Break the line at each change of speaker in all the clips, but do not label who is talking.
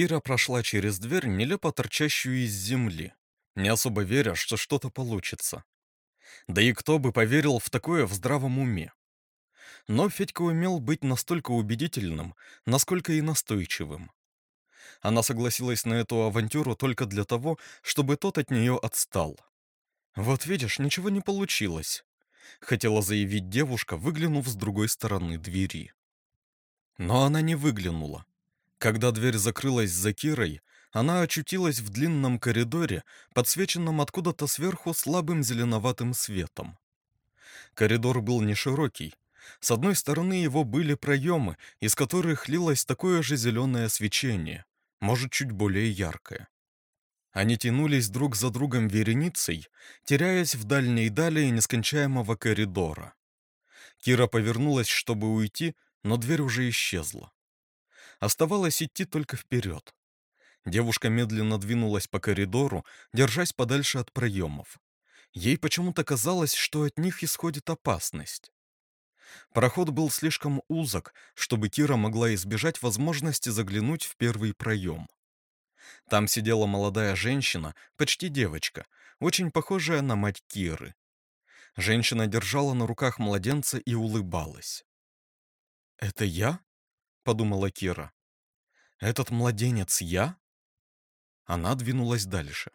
Кира прошла через дверь, нелепо торчащую из земли, не особо веря, что что-то получится. Да и кто бы поверил в такое в здравом уме? Но Федька умел быть настолько убедительным, насколько и настойчивым. Она согласилась на эту авантюру только для того, чтобы тот от нее отстал. «Вот видишь, ничего не получилось», — хотела заявить девушка, выглянув с другой стороны двери. Но она не выглянула. Когда дверь закрылась за Кирой, она очутилась в длинном коридоре, подсвеченном откуда-то сверху слабым зеленоватым светом. Коридор был не широкий. С одной стороны его были проемы, из которых лилось такое же зеленое свечение, может, чуть более яркое. Они тянулись друг за другом вереницей, теряясь в дальней дали нескончаемого коридора. Кира повернулась, чтобы уйти, но дверь уже исчезла. Оставалось идти только вперед. Девушка медленно двинулась по коридору, держась подальше от проемов. Ей почему-то казалось, что от них исходит опасность. Проход был слишком узок, чтобы Кира могла избежать возможности заглянуть в первый проем. Там сидела молодая женщина, почти девочка, очень похожая на мать Киры. Женщина держала на руках младенца и улыбалась. «Это я?» — подумала Кира. «Этот младенец я?» Она двинулась дальше.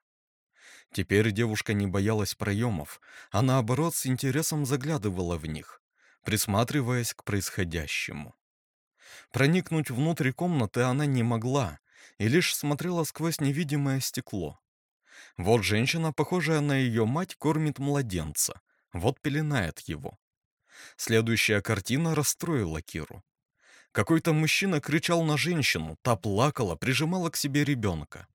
Теперь девушка не боялась проемов, а наоборот с интересом заглядывала в них, присматриваясь к происходящему. Проникнуть внутрь комнаты она не могла и лишь смотрела сквозь невидимое стекло. Вот женщина, похожая на ее мать, кормит младенца, вот пеленает его. Следующая картина расстроила Киру. Какой-то мужчина кричал на женщину, та плакала, прижимала к себе ребенка.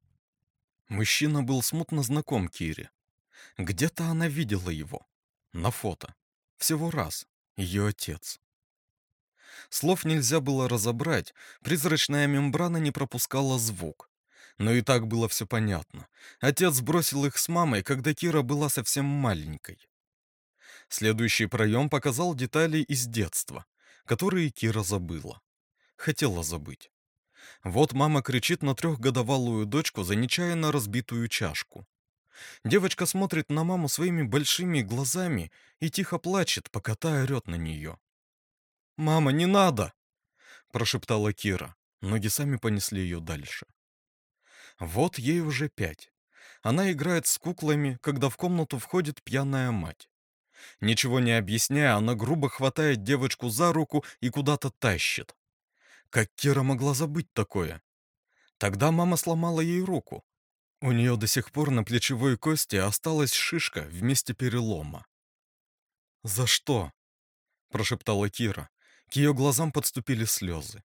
Мужчина был смутно знаком Кире. Где-то она видела его. На фото. Всего раз. Ее отец. Слов нельзя было разобрать, призрачная мембрана не пропускала звук. Но и так было все понятно. Отец бросил их с мамой, когда Кира была совсем маленькой. Следующий проем показал детали из детства, которые Кира забыла. Хотела забыть. Вот мама кричит на трехгодовалую дочку за нечаянно разбитую чашку. Девочка смотрит на маму своими большими глазами и тихо плачет, пока та орет на нее. «Мама, не надо!» – прошептала Кира. Ноги сами понесли ее дальше. Вот ей уже пять. Она играет с куклами, когда в комнату входит пьяная мать. Ничего не объясняя, она грубо хватает девочку за руку и куда-то тащит. Как Кира могла забыть такое? Тогда мама сломала ей руку. У нее до сих пор на плечевой кости осталась шишка вместе перелома. «За что?» – прошептала Кира. К ее глазам подступили слезы.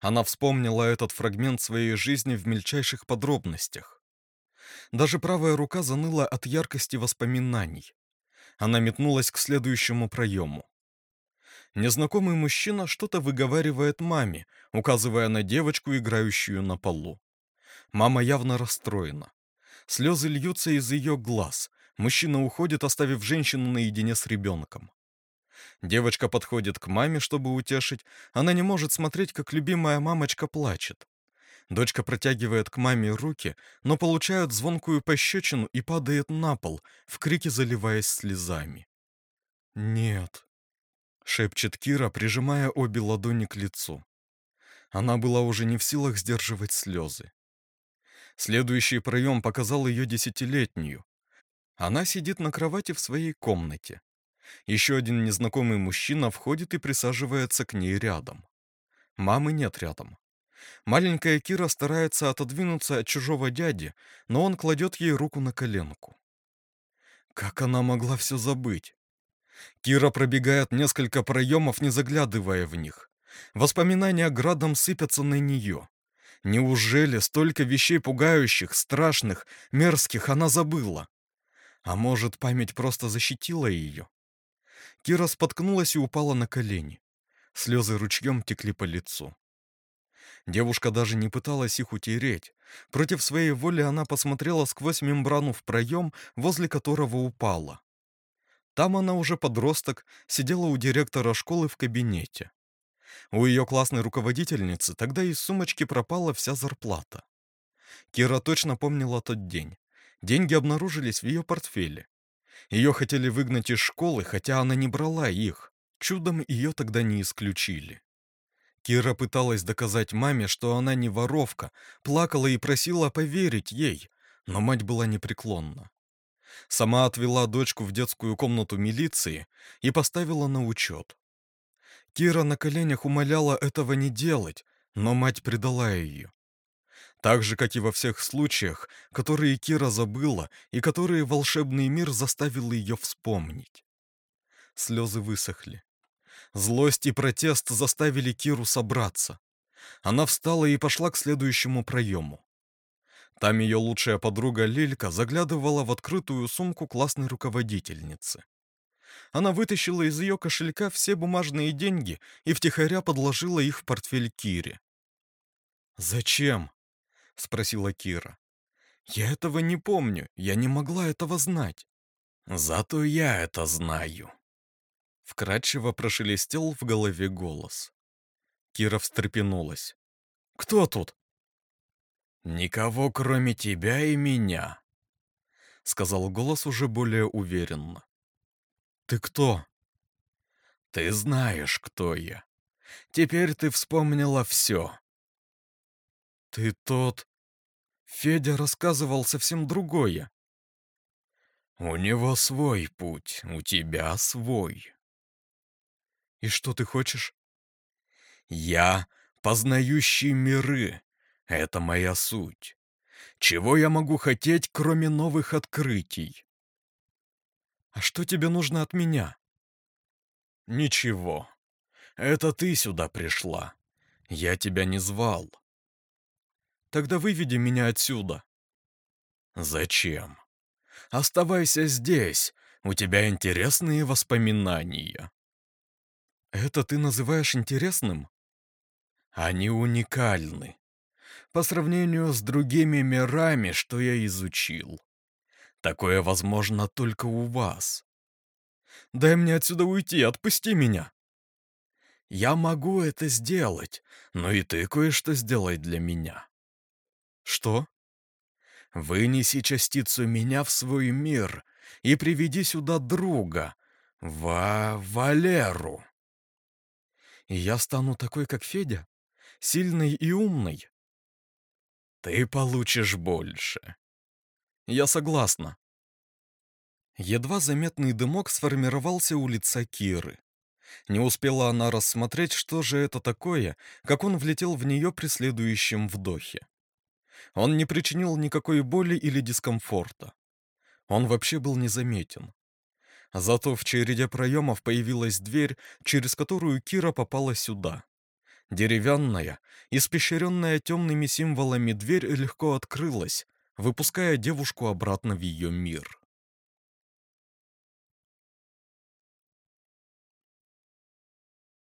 Она вспомнила этот фрагмент своей жизни в мельчайших подробностях. Даже правая рука заныла от яркости воспоминаний. Она метнулась к следующему проему. Незнакомый мужчина что-то выговаривает маме, указывая на девочку, играющую на полу. Мама явно расстроена. Слезы льются из ее глаз. Мужчина уходит, оставив женщину наедине с ребенком. Девочка подходит к маме, чтобы утешить. Она не может смотреть, как любимая мамочка плачет. Дочка протягивает к маме руки, но получает звонкую пощечину и падает на пол, в крике заливаясь слезами. «Нет», — шепчет Кира, прижимая обе ладони к лицу. Она была уже не в силах сдерживать слезы. Следующий проем показал ее десятилетнюю. Она сидит на кровати в своей комнате. Еще один незнакомый мужчина входит и присаживается к ней рядом. Мамы нет рядом. Маленькая Кира старается отодвинуться от чужого дяди, но он кладет ей руку на коленку. Как она могла все забыть? Кира пробегает несколько проемов, не заглядывая в них. Воспоминания градом сыпятся на нее. Неужели столько вещей пугающих, страшных, мерзких она забыла? А может, память просто защитила ее? Кира споткнулась и упала на колени. Слезы ручьем текли по лицу. Девушка даже не пыталась их утереть. Против своей воли она посмотрела сквозь мембрану в проем, возле которого упала. Там она уже подросток, сидела у директора школы в кабинете. У ее классной руководительницы тогда из сумочки пропала вся зарплата. Кира точно помнила тот день. Деньги обнаружились в ее портфеле. Ее хотели выгнать из школы, хотя она не брала их. Чудом ее тогда не исключили. Кира пыталась доказать маме, что она не воровка, плакала и просила поверить ей, но мать была непреклонна. Сама отвела дочку в детскую комнату милиции и поставила на учет. Кира на коленях умоляла этого не делать, но мать предала ее. Так же, как и во всех случаях, которые Кира забыла и которые волшебный мир заставил ее вспомнить. Слезы высохли. Злость и протест заставили Киру собраться. Она встала и пошла к следующему проему. Там ее лучшая подруга Лилька заглядывала в открытую сумку классной руководительницы. Она вытащила из ее кошелька все бумажные деньги и втихаря подложила их в портфель Кире. «Зачем?» — спросила Кира. «Я этого не помню, я не могла этого знать». «Зато я это знаю», — вкрадчиво прошелестел в голове голос. Кира встрепенулась. «Кто тут?» «Никого, кроме тебя и меня», — сказал голос уже более уверенно. «Ты кто?» «Ты знаешь, кто я. Теперь ты вспомнила все». «Ты тот...» Федя рассказывал совсем другое. «У него свой путь, у тебя свой». «И что ты хочешь?» «Я познающий миры, это моя суть. Чего я могу хотеть, кроме новых открытий? А что тебе нужно от меня? Ничего. Это ты сюда пришла. Я тебя не звал. Тогда выведи меня отсюда. Зачем? Оставайся здесь. У тебя интересные воспоминания. Это ты называешь интересным? Они уникальны по сравнению с другими мирами, что я изучил. Такое возможно только у вас. Дай мне отсюда уйти, отпусти меня. Я могу это сделать, но и ты кое-что сделай для меня. Что? Вынеси частицу меня в свой мир и приведи сюда друга, Ва Валеру. И я стану такой, как Федя, сильной и умной. Ты получишь больше. Я согласна. Едва заметный дымок сформировался у лица Киры. Не успела она рассмотреть, что же это такое, как он влетел в нее при следующем вдохе. Он не причинил никакой боли или дискомфорта. Он вообще был незаметен. Зато в череде проемов появилась дверь, через которую Кира попала сюда. Деревянная, испещренная темными символами дверь легко открылась, выпуская девушку обратно в ее мир.